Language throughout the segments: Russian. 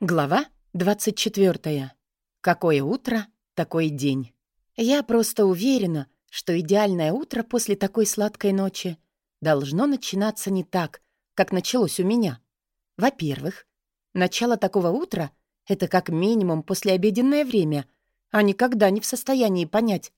Глава 24. Какое утро, такой день. Я просто уверена, что идеальное утро после такой сладкой ночи должно начинаться не так, как началось у меня. Во-первых, начало такого утра — это как минимум послеобеденное время, а никогда не в состоянии понять,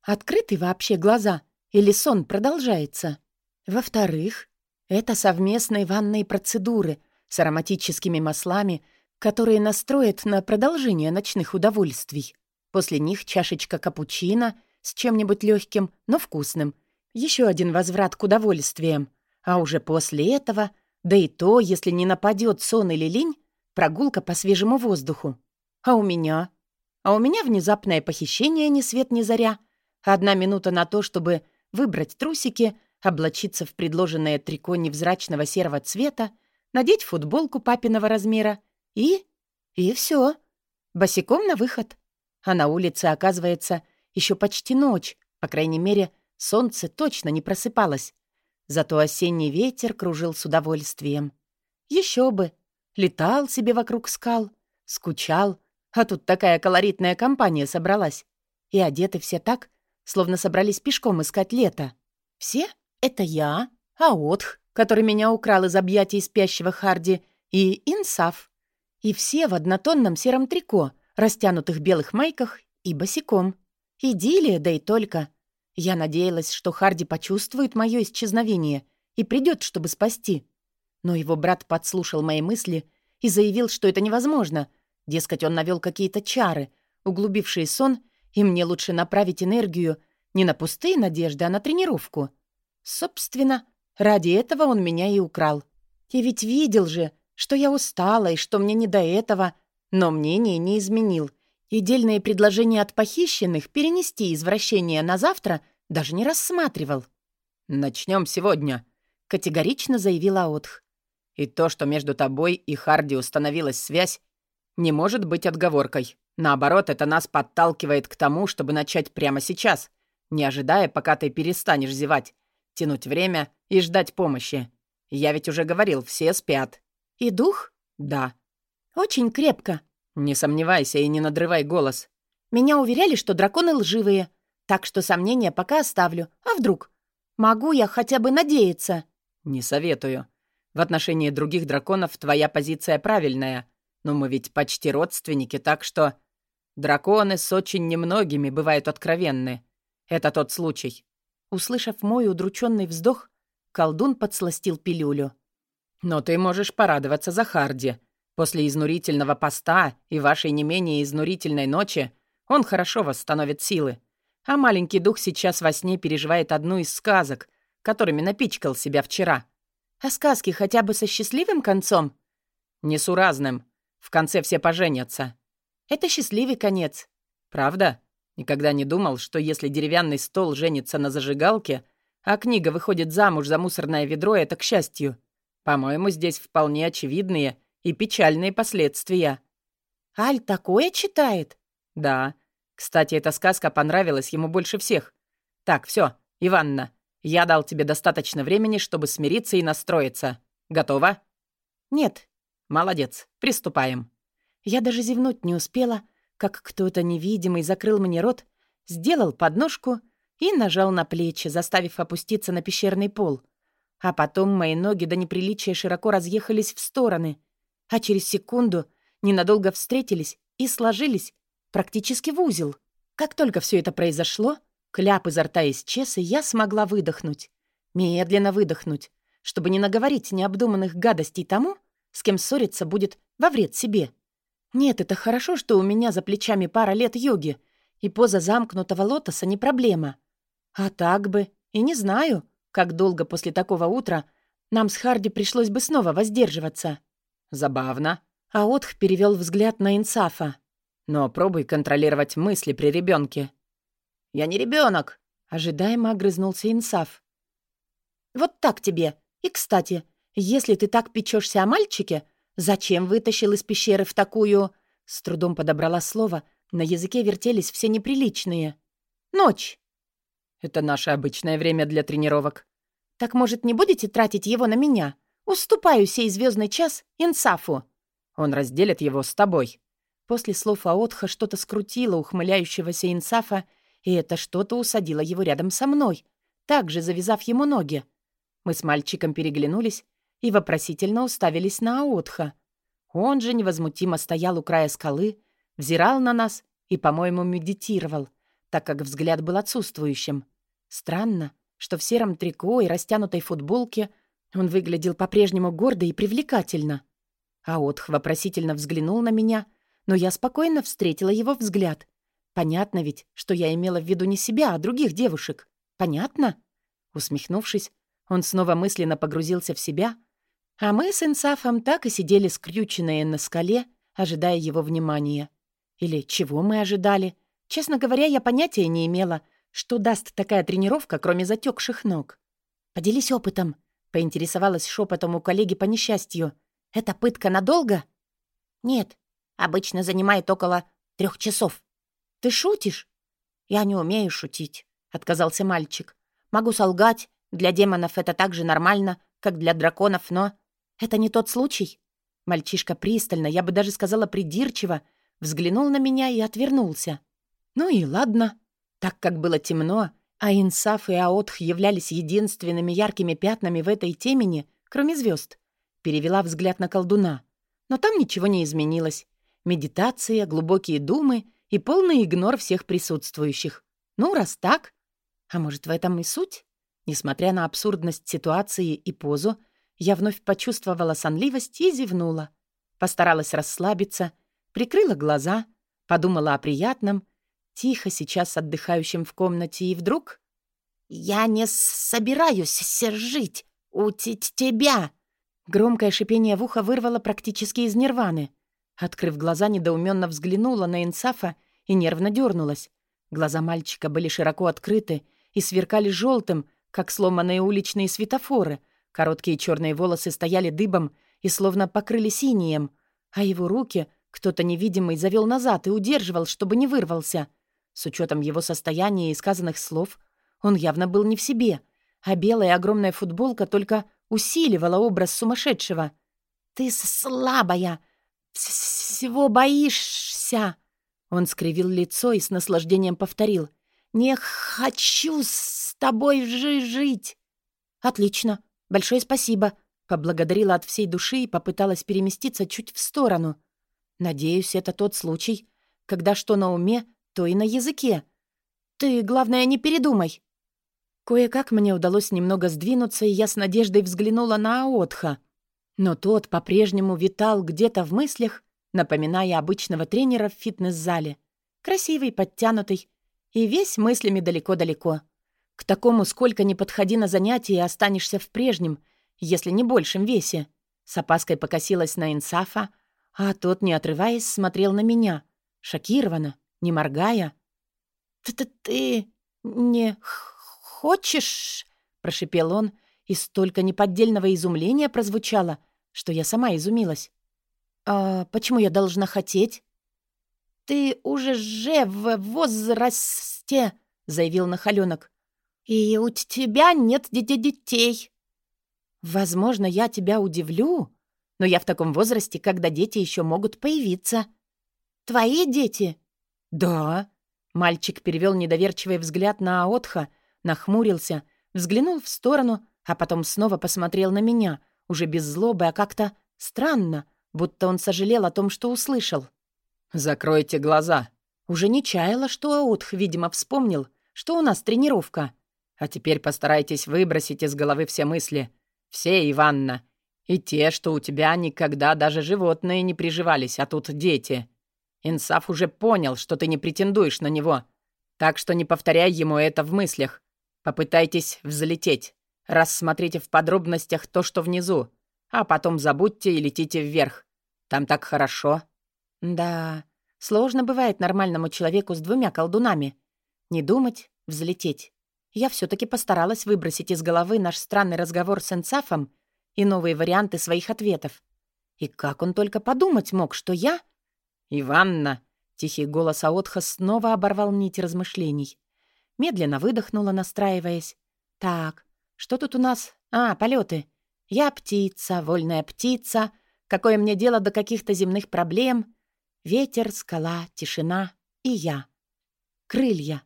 открыты вообще глаза или сон продолжается. Во-вторых, это совместные ванные процедуры с ароматическими маслами — которые настроят на продолжение ночных удовольствий. После них чашечка капучино с чем-нибудь легким, но вкусным. Еще один возврат к удовольствиям. А уже после этого, да и то, если не нападет сон или лень, прогулка по свежему воздуху. А у меня? А у меня внезапное похищение ни свет ни заря. Одна минута на то, чтобы выбрать трусики, облачиться в предложенное трико невзрачного серого цвета, надеть футболку папиного размера и... и все. Босиком на выход. А на улице, оказывается, еще почти ночь. По крайней мере, солнце точно не просыпалось. Зато осенний ветер кружил с удовольствием. Еще бы. Летал себе вокруг скал, скучал. А тут такая колоритная компания собралась. И одеты все так, словно собрались пешком искать лето. Все — это я, Аотх, который меня украл из объятий спящего Харди, и Инсаф, и все в однотонном сером трико, растянутых белых майках и босиком. Идиллия, да и только. Я надеялась, что Харди почувствует мое исчезновение и придет, чтобы спасти. Но его брат подслушал мои мысли и заявил, что это невозможно. Дескать, он навел какие-то чары, углубившие сон, и мне лучше направить энергию не на пустые надежды, а на тренировку. Собственно, ради этого он меня и украл. И ведь видел же, что я устала и что мне не до этого, но мнение не изменил. И дельные предложения от похищенных перенести извращение на завтра даже не рассматривал. «Начнем сегодня», — категорично заявила Отх. «И то, что между тобой и Харди установилась связь, не может быть отговоркой. Наоборот, это нас подталкивает к тому, чтобы начать прямо сейчас, не ожидая, пока ты перестанешь зевать, тянуть время и ждать помощи. Я ведь уже говорил, все спят. «И дух?» «Да». «Очень крепко». «Не сомневайся и не надрывай голос». «Меня уверяли, что драконы лживые, так что сомнения пока оставлю. А вдруг? Могу я хотя бы надеяться?» «Не советую. В отношении других драконов твоя позиция правильная, но мы ведь почти родственники, так что...» «Драконы с очень немногими бывают откровенны. Это тот случай». Услышав мой удрученный вздох, колдун подсластил пилюлю. Но ты можешь порадоваться за Харди. После изнурительного поста и вашей не менее изнурительной ночи он хорошо восстановит силы. А маленький дух сейчас во сне переживает одну из сказок, которыми напичкал себя вчера. А сказки хотя бы со счастливым концом? Несуразным. В конце все поженятся. Это счастливый конец. Правда? Никогда не думал, что если деревянный стол женится на зажигалке, а книга выходит замуж за мусорное ведро, это к счастью. По-моему, здесь вполне очевидные и печальные последствия». «Аль такое читает?» «Да. Кстати, эта сказка понравилась ему больше всех. Так, все, Иванна, я дал тебе достаточно времени, чтобы смириться и настроиться. Готова?» «Нет». «Молодец. Приступаем». Я даже зевнуть не успела, как кто-то невидимый закрыл мне рот, сделал подножку и нажал на плечи, заставив опуститься на пещерный пол. А потом мои ноги до неприличия широко разъехались в стороны, а через секунду ненадолго встретились и сложились практически в узел. Как только все это произошло, кляп изо рта исчез, и я смогла выдохнуть. Медленно выдохнуть, чтобы не наговорить необдуманных гадостей тому, с кем ссориться будет во вред себе. Нет, это хорошо, что у меня за плечами пара лет йоги, и поза замкнутого лотоса не проблема. А так бы, и не знаю, как долго после такого утра нам с Харди пришлось бы снова воздерживаться? Забавно. А Отх перевел взгляд на Инсафа. Но пробуй контролировать мысли при ребенке. Я не ребенок, ожидаемо огрызнулся Инсаф. Вот так тебе. И, кстати, если ты так печешься о мальчике, зачем вытащил из пещеры в такую... С трудом подобрала слово, на языке вертелись все неприличные. Ночь. Это наше обычное время для тренировок. Так, может, не будете тратить его на меня? Уступаю сей звездный час Инсафу. Он разделит его с тобой». После слов Аотха что-то скрутило ухмыляющегося Инсафа, и это что-то усадило его рядом со мной, также завязав ему ноги. Мы с мальчиком переглянулись и вопросительно уставились на Аотха. Он же невозмутимо стоял у края скалы, взирал на нас и, по-моему, медитировал, так как взгляд был отсутствующим. Странно, что в сером трико и растянутой футболке он выглядел по-прежнему гордо и привлекательно. Аотх вопросительно взглянул на меня, но я спокойно встретила его взгляд. Понятно ведь, что я имела в виду не себя, а других девушек. Понятно? Усмехнувшись, он снова мысленно погрузился в себя, а мы с Инсафом так и сидели скрюченные на скале, ожидая его внимания. Или чего мы ожидали? Честно говоря, я понятия не имела, что даст такая тренировка, кроме затекших ног. «Поделись опытом», — поинтересовалась шепотом у коллеги по несчастью. «Это пытка надолго?» «Нет, обычно занимает около трех часов». «Ты шутишь?» «Я не умею шутить», — отказался мальчик. «Могу солгать. Для демонов это так же нормально, как для драконов, но...» «Это не тот случай?» Мальчишка пристально, я бы даже сказала придирчиво, взглянул на меня и отвернулся. «Ну и ладно». Так как было темно, а Инсаф и Аотх являлись единственными яркими пятнами в этой темени, кроме звезд, перевела взгляд на колдуна. Но там ничего не изменилось. Медитация, глубокие думы и полный игнор всех присутствующих. Ну, раз так... А может, в этом и суть? Несмотря на абсурдность ситуации и позу, я вновь почувствовала сонливость и зевнула. Постаралась расслабиться, прикрыла глаза, подумала о приятном, тихо сейчас отдыхающем в комнате, и вдруг... «Я не собираюсь сержить у тебя!» Громкое шипение в ухо вырвало практически из нирваны. Открыв глаза, недоуменно взглянула на Инсафа и нервно дернулась. Глаза мальчика были широко открыты и сверкали желтым, как сломанные уличные светофоры. Короткие черные волосы стояли дыбом и словно покрыли синим, а его руки кто-то невидимый завел назад и удерживал, чтобы не вырвался. С учетом его состояния и сказанных слов, он явно был не в себе, а белая огромная футболка только усиливала образ сумасшедшего. «Ты слабая! Всего боишься!» Он скривил лицо и с наслаждением повторил. «Не хочу с тобой жить!» «Отлично! Большое спасибо!» Поблагодарила от всей души и попыталась переместиться чуть в сторону. «Надеюсь, это тот случай, когда что на уме, то и на языке. Ты, главное, не передумай!» Кое-как мне удалось немного сдвинуться, и я с надеждой взглянула на Аотха. Но тот по-прежнему витал где-то в мыслях, напоминая обычного тренера в фитнес-зале. Красивый, подтянутый и весь мыслями далеко-далеко. К такому сколько ни подходи на занятия, останешься в прежнем, если не большем весе. С опаской покосилась на Инсафа, а тот, не отрываясь, смотрел на меня, шокированно, не моргая. «Ты-ты не хочешь?» — прошипел он, и столько неподдельного изумления прозвучало, что я сама изумилась. «А почему я должна хотеть?» «Ты уже же в возрасте», — заявил Нахаленок. «И у тебя нет детей». «Возможно, я тебя удивлю, но я в таком возрасте, когда дети еще могут появиться». «Твои дети?» «Да». Мальчик перевел недоверчивый взгляд на Аотха, нахмурился, взглянул в сторону, а потом снова посмотрел на меня, уже без злобы, а как-то странно, будто он сожалел о том, что услышал. «Закройте глаза». Уже не чаяла, что Аутх, видимо, вспомнил, что у нас тренировка. А теперь постарайтесь выбросить из головы все мысли. Все, Иванна. И те, что у тебя никогда даже животные не приживались, а тут дети. Инсаф уже понял, что ты не претендуешь на него. Так что не повторяй ему это в мыслях. Попытайтесь взлететь. Рассмотрите в подробностях то, что внизу. А потом забудьте и летите вверх. Там так хорошо. Да, сложно бывает нормальному человеку с двумя колдунами. Не думать, взлететь. Я все таки постаралась выбросить из головы наш странный разговор с Инсафом и новые варианты своих ответов. И как он только подумать мог, что я... «Иванна!» — тихий голос Аотха снова оборвал нить размышлений. Медленно выдохнула, настраиваясь. «Так, что тут у нас? А, полеты. Я птица, вольная птица, Какое мне дело до каких-то земных проблем? Ветер, скала, тишина и я. Крылья.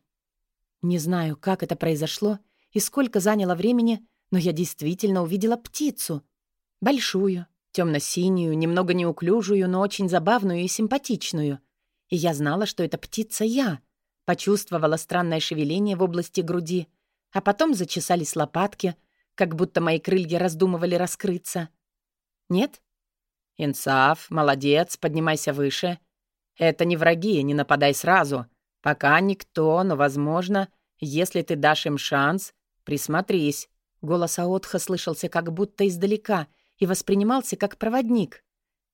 Не знаю, как это произошло и сколько заняло времени, но я действительно увидела птицу. Большую, темно-синюю, немного неуклюжую, но очень забавную и симпатичную. И я знала, что это птица я. Почувствовала странное шевеление в области груди, а потом зачесались лопатки, как будто мои крылья раздумывали раскрыться. Нет? Инсаф, молодец, поднимайся выше. Это не враги, не нападай сразу. Пока никто, но, возможно, если ты дашь им шанс, присмотрись. Голос Аотха слышался как будто издалека и воспринимался как проводник.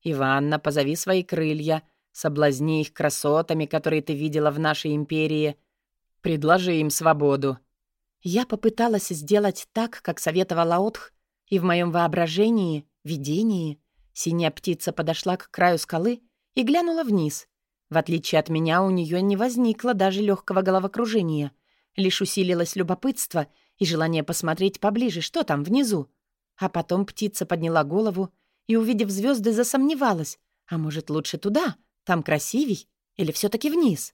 «Иванна, позови свои крылья, соблазни их красотами, которые ты видела в нашей империи. Предложи им свободу». Я попыталась сделать так, как советовал Аотх, и в моем воображении, видении, синяя птица подошла к краю скалы и глянула вниз. В отличие от меня, у нее не возникло даже легкого головокружения. Лишь усилилось любопытство и желание посмотреть поближе, что там внизу. А потом птица подняла голову и, увидев звезды, засомневалась. А может, лучше туда? Там красивей? Или все таки вниз?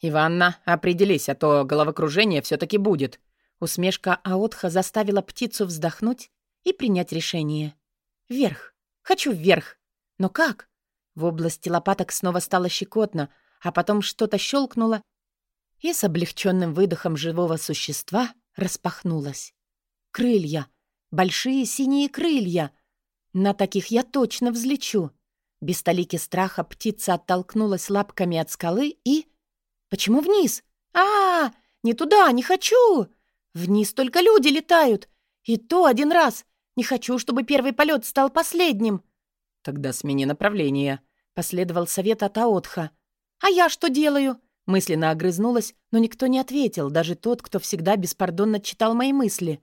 «Иванна, определись, а то головокружение все таки будет». Усмешка Аотха заставила птицу вздохнуть и принять решение. «Вверх. Хочу вверх. Но как?» В области лопаток снова стало щекотно, а потом что-то щелкнуло, и с облегченным выдохом живого существа распахнулась. Крылья. Большие синие крылья. На таких я точно взлечу. Без толики страха птица оттолкнулась лапками от скалы и... Почему вниз? а, -а, -а Не туда, не хочу! Вниз только люди летают. И то один раз. Не хочу, чтобы первый полет стал последним. Тогда смени направление. Последовал совет от Аотха. А я что делаю? Мысленно огрызнулась, но никто не ответил, даже тот, кто всегда беспардонно читал мои мысли.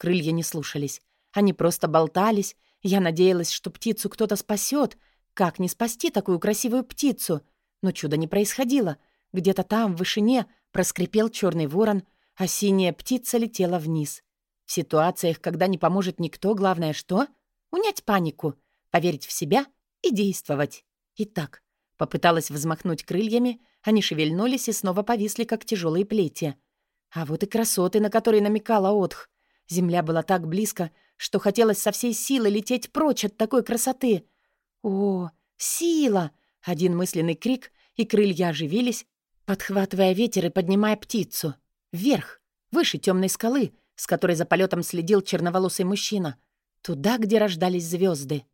Крылья не слушались. Они просто болтались. Я надеялась, что птицу кто-то спасет. Как не спасти такую красивую птицу? Но чуда не происходило. Где-то там, в вышине, проскрипел черный ворон, а синяя птица летела вниз. В ситуациях, когда не поможет никто, главное что? Унять панику, поверить в себя и действовать. Итак, попыталась взмахнуть крыльями, они шевельнулись и снова повисли, как тяжелые плети. А вот и красоты, на которые намекала Отх. Земля была так близко, что хотелось со всей силы лететь прочь от такой красоты. О, сила! Один мысленный крик, и крылья оживились, подхватывая ветер и поднимая птицу. Вверх, выше темной скалы, с которой за полетом следил черноволосый мужчина. Туда, где рождались звезды.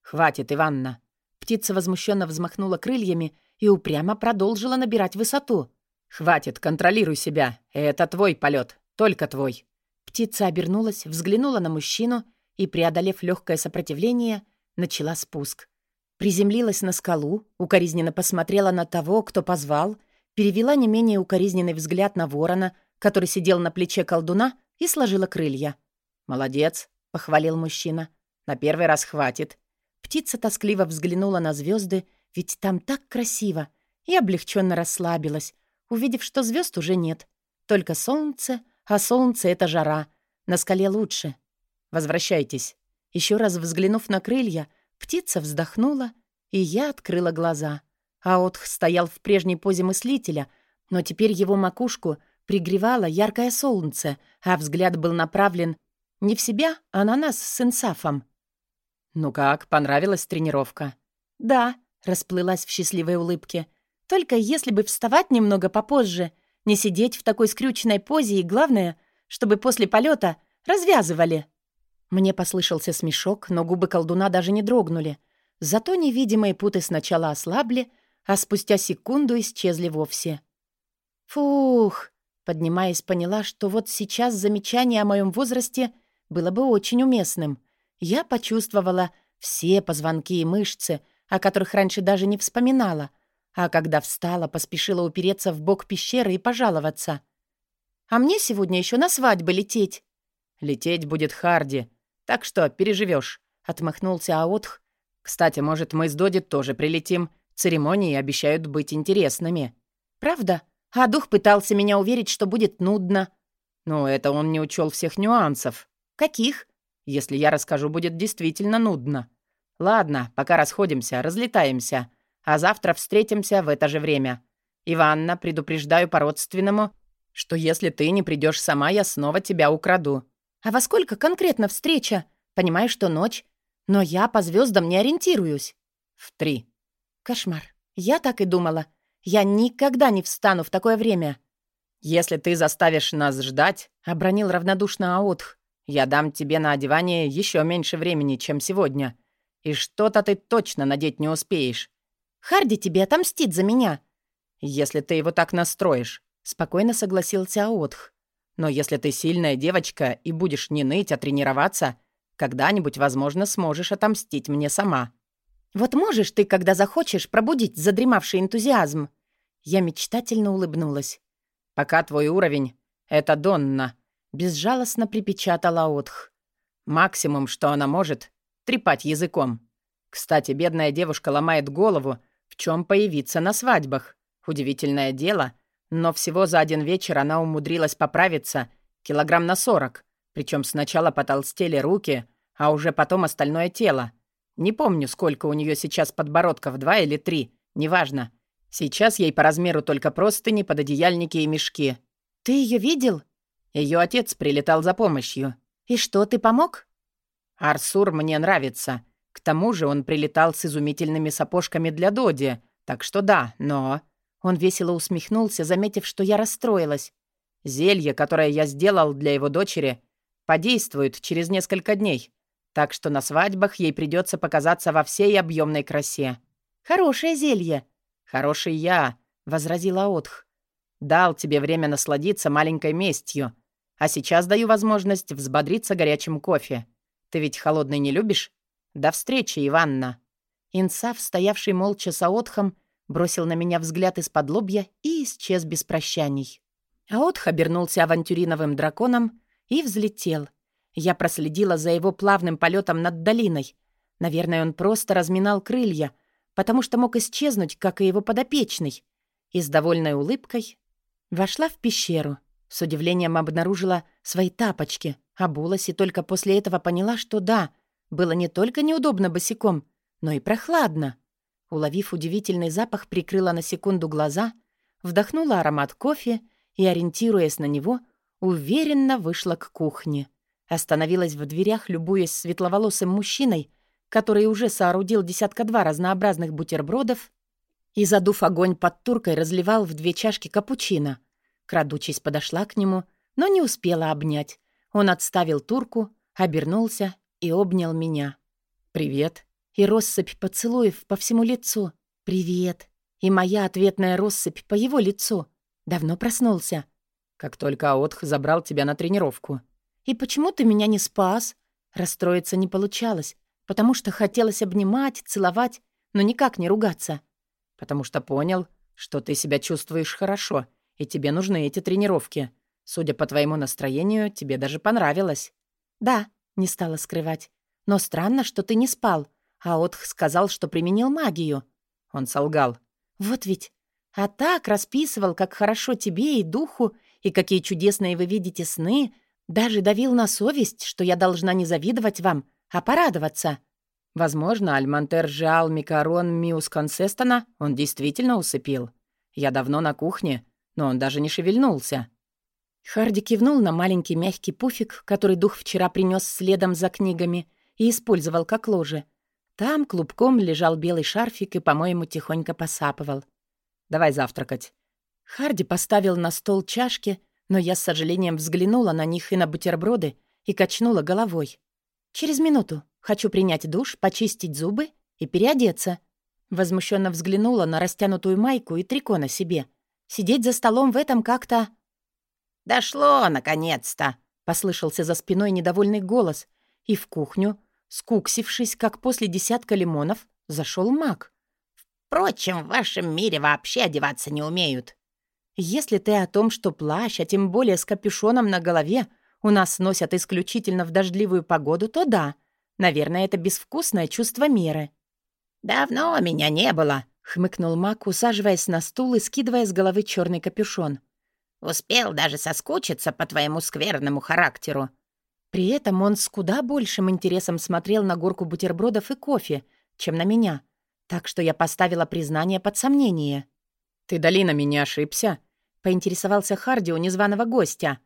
«Хватит, Иванна!» Птица возмущенно взмахнула крыльями и упрямо продолжила набирать высоту. «Хватит, контролируй себя. Это твой полет, только твой». Птица обернулась, взглянула на мужчину и, преодолев легкое сопротивление, начала спуск. Приземлилась на скалу, укоризненно посмотрела на того, кто позвал, перевела не менее укоризненный взгляд на ворона, который сидел на плече колдуна, и сложила крылья. «Молодец», — похвалил мужчина. «На первый раз хватит». Птица тоскливо взглянула на звезды ведь там так красиво. И облегченно расслабилась, увидев, что звезд уже нет. Только солнце, а солнце — это жара. На скале лучше. Возвращайтесь. Еще раз взглянув на крылья, птица вздохнула, и я открыла глаза. Аотх стоял в прежней позе мыслителя, но теперь его макушку пригревало яркое солнце, а взгляд был направлен не в себя, а на нас с Инсафом. «Ну как, понравилась тренировка?» «Да», Расплылась в счастливой улыбке. Только если бы вставать немного попозже, не сидеть в такой скрюченной позе и, главное, чтобы после полета развязывали. Мне послышался смешок, но губы колдуна даже не дрогнули. Зато невидимые путы сначала ослабли, а спустя секунду исчезли вовсе. «Фух!» Поднимаясь, поняла, что вот сейчас замечание о моем возрасте было бы очень уместным. Я почувствовала все позвонки и мышцы — о которых раньше даже не вспоминала, а когда встала, поспешила упереться в бок пещеры и пожаловаться. «А мне сегодня еще на свадьбы лететь». «Лететь будет Харди, так что переживешь», — отмахнулся Аотх. «Кстати, может, мы с Доди тоже прилетим. Церемонии обещают быть интересными». «Правда? А дух пытался меня уверить, что будет нудно». «Ну, это он не учел всех нюансов». «Каких?» «Если я расскажу, будет действительно нудно». Ладно, пока расходимся, разлетаемся. А завтра встретимся в это же время. Иванна, предупреждаю по-родственному, что если ты не придешь сама, я снова тебя украду». «А во сколько конкретно встреча? Понимаю, что ночь. Но я по звездам не ориентируюсь». «В три». «Кошмар. Я так и думала. Я никогда не встану в такое время». «Если ты заставишь нас ждать», — обронил равнодушно Аотх, «я дам тебе на одевание еще меньше времени, чем сегодня. И что-то ты точно надеть не успеешь». «Харди тебе отомстит за меня». «Если ты его так настроишь», — спокойно согласился Аотх. «Но если ты сильная девочка и будешь не ныть, а тренироваться, когда-нибудь, возможно, сможешь отомстить мне сама». «Вот можешь ты, когда захочешь, пробудить задремавший энтузиазм?» Я мечтательно улыбнулась. «Пока твой уровень — это Донна», — безжалостно припечатала Отх. «Максимум, что она может — трепать языком. Кстати, бедная девушка ломает голову, в чем появиться на свадьбах. Удивительное дело, но всего за один вечер она умудрилась поправиться килограмм на сорок, причем сначала потолстели руки, а уже потом остальное тело. Не помню, сколько у нее сейчас подбородков, два или три, неважно. Сейчас ей по размеру только простыни, пододеяльники и мешки. «Ты ее видел?» Ее отец прилетал за помощью. «И что, ты помог?» «Арсур мне нравится. К тому же он прилетал с изумительными сапожками для Доди, так что да, но...» Он весело усмехнулся, заметив, что я расстроилась. «Зелье, которое я сделал для его дочери, подействует через несколько дней так что на свадьбах ей придется показаться во всей объемной красе. «Хорошее зелье!» «Хороший я», — возразила Отх. «Дал тебе время насладиться маленькой местью, а сейчас даю возможность взбодриться горячим кофе. Ты ведь холодный не любишь? До встречи, Иванна!» Инсав, стоявший молча с Аотхом, бросил на меня взгляд из-под лобья и исчез без прощаний. Аотх обернулся авантюриновым драконом и взлетел, я проследила за его плавным полетом над долиной. Наверное, он просто разминал крылья, потому что мог исчезнуть, как и его подопечный. И с довольной улыбкой вошла в пещеру. С удивлением обнаружила свои тапочки, обулась и только после этого поняла, что да, было не только неудобно босиком, но и прохладно. Уловив удивительный запах, прикрыла на секунду глаза, вдохнула аромат кофе и, ориентируясь на него, уверенно вышла к кухне. Остановилась в дверях, любуясь светловолосым мужчиной, который уже соорудил десятка-два разнообразных бутербродов и, задув огонь под туркой, разливал в две чашки капучино. Крадучись подошла к нему, но не успела обнять. Он отставил турку, обернулся и обнял меня. «Привет». И россыпь поцелуев по всему лицу. «Привет». И моя ответная россыпь по его лицу. Давно проснулся. «Как только Аотх забрал тебя на тренировку», «И почему ты меня не спас?» Расстроиться не получалось, потому что хотелось обнимать, целовать, но никак не ругаться. «Потому что понял, что ты себя чувствуешь хорошо, и тебе нужны эти тренировки. Судя по твоему настроению, тебе даже понравилось». «Да», — не стала скрывать. «Но странно, что ты не спал. А Отх сказал, что применил магию». Он солгал. «Вот ведь. А так расписывал, как хорошо тебе и духу, и какие чудесные вы видите сны, даже давил на совесть, что я должна не завидовать вам, а порадоваться. Возможно, Альмантер Жиал Микарон Миус Консестона он действительно усыпил. Я давно на кухне, но он даже не шевельнулся. Харди кивнул на маленький мягкий пуфик, который дух вчера принес следом за книгами и использовал как ложе. Там клубком лежал белый шарфик и, по-моему, тихонько посапывал. «Давай завтракать». Харди поставил на стол чашки, но я с сожалением взглянула на них и на бутерброды и качнула головой. «Через минуту. Хочу принять душ, почистить зубы и переодеться». Возмущенно взглянула на растянутую майку и трико на себе. Сидеть за столом в этом как-то... «Дошло, наконец-то!» — послышался за спиной недовольный голос, и в кухню, скуксившись, как после десятка лимонов, зашел маг. «Впрочем, в вашем мире вообще одеваться не умеют». Если ты о том, что плащ, а тем более с капюшоном на голове, у нас носят исключительно в дождливую погоду, то да. Наверное, это безвкусное чувство меры». «Давно меня не было», — хмыкнул Мак, усаживаясь на стул и скидывая с головы черный капюшон. «Успел даже соскучиться по твоему скверному характеру». При этом он с куда большим интересом смотрел на горку бутербродов и кофе, чем на меня. Так что я поставила признание под сомнение. «Ты, Долина, меня ошибся?» — поинтересовался Харди у незваного гостя.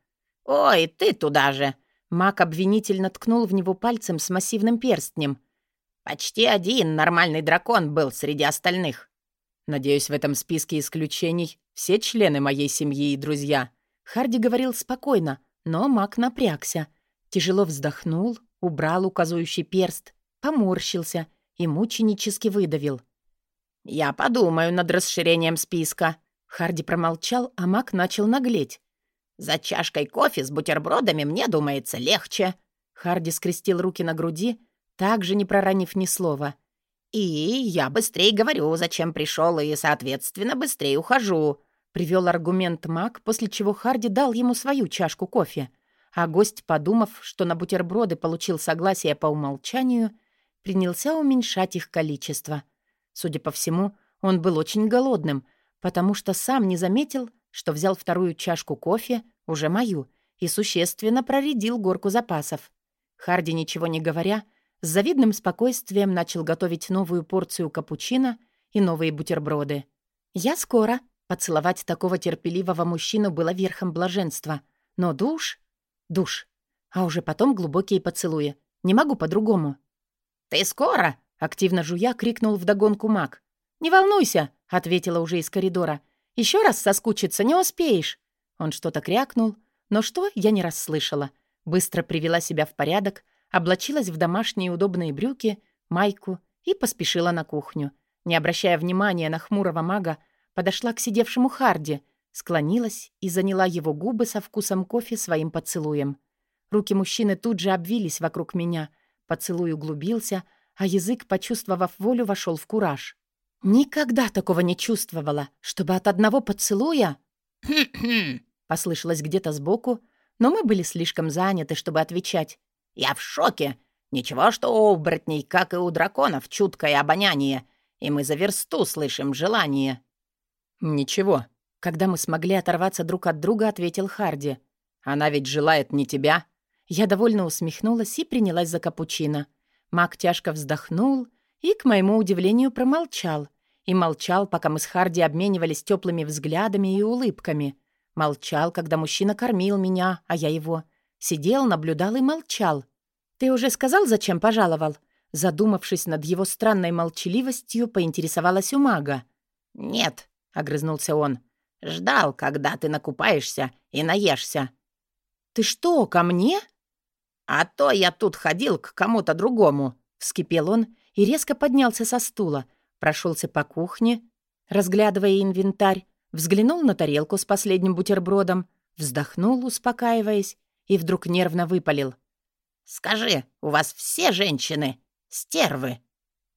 «Ой, ты туда же!» Мак обвинительно ткнул в него пальцем с массивным перстнем. «Почти один нормальный дракон был среди остальных». «Надеюсь, в этом списке исключений все члены моей семьи и друзья». Харди говорил спокойно, но Мак напрягся. Тяжело вздохнул, убрал указующий перст, поморщился и мученически выдавил. «Я подумаю над расширением списка». Харди промолчал, а Мак начал наглеть. За чашкой кофе с бутербродами мне думается легче». Харди скрестил руки на груди, также не проронив ни слова. «И я быстрее говорю, зачем пришел, и, соответственно, быстрее ухожу», — привел аргумент Мак, после чего Харди дал ему свою чашку кофе. А гость, подумав, что на бутерброды получил согласие по умолчанию, принялся уменьшать их количество. Судя по всему, он был очень голодным, потому что сам не заметил, что взял вторую чашку кофе, уже мою, и существенно проредил горку запасов. Харди, ничего не говоря, с завидным спокойствием начал готовить новую порцию капучино и новые бутерброды. «Я скоро». Поцеловать такого терпеливого мужчину было верхом блаженства. Но душ... Душ. А уже потом глубокие поцелуи. Не могу по-другому. «Ты скоро?» — активно жуя крикнул вдогонку маг. «Не волнуйся», — ответила уже из коридора. Еще раз соскучиться не успеешь». Он что-то крякнул, но что, я не расслышала. Быстро привела себя в порядок, облачилась в домашние удобные брюки, майку и поспешила на кухню. Не обращая внимания на хмурого мага, подошла к сидевшему Харди, склонилась и заняла его губы со вкусом кофе своим поцелуем. Руки мужчины тут же обвились вокруг меня, поцелуй углубился, а язык, почувствовав волю, вошел в кураж. Никогда такого не чувствовала, чтобы от одного поцелуя... послышалось где-то сбоку, но мы были слишком заняты, чтобы отвечать. «Я в шоке! Ничего, что у оборотней, как и у драконов, чуткое обоняние, и мы за версту слышим желание». «Ничего», — когда мы смогли оторваться друг от друга, ответил Харди. «Она ведь желает не тебя». Я довольно усмехнулась и принялась за капучино. Мак тяжко вздохнул и, к моему удивлению, промолчал. И молчал, пока мы с Харди обменивались теплыми взглядами и улыбками. Молчал, когда мужчина кормил меня, а я его. Сидел, наблюдал и молчал. «Ты уже сказал, зачем пожаловал?» Задумавшись над его странной молчаливостью, поинтересовалась у мага. «Нет», — огрызнулся он. «Ждал, когда ты накупаешься и наешься». «Ты что, ко мне?» «А то я тут ходил к кому-то другому», — вскипел он и резко поднялся со стула, прошелся по кухне, разглядывая инвентарь, взглянул на тарелку с последним бутербродом, вздохнул, успокаиваясь, и вдруг нервно выпалил. «Скажи, у вас все женщины стервы?»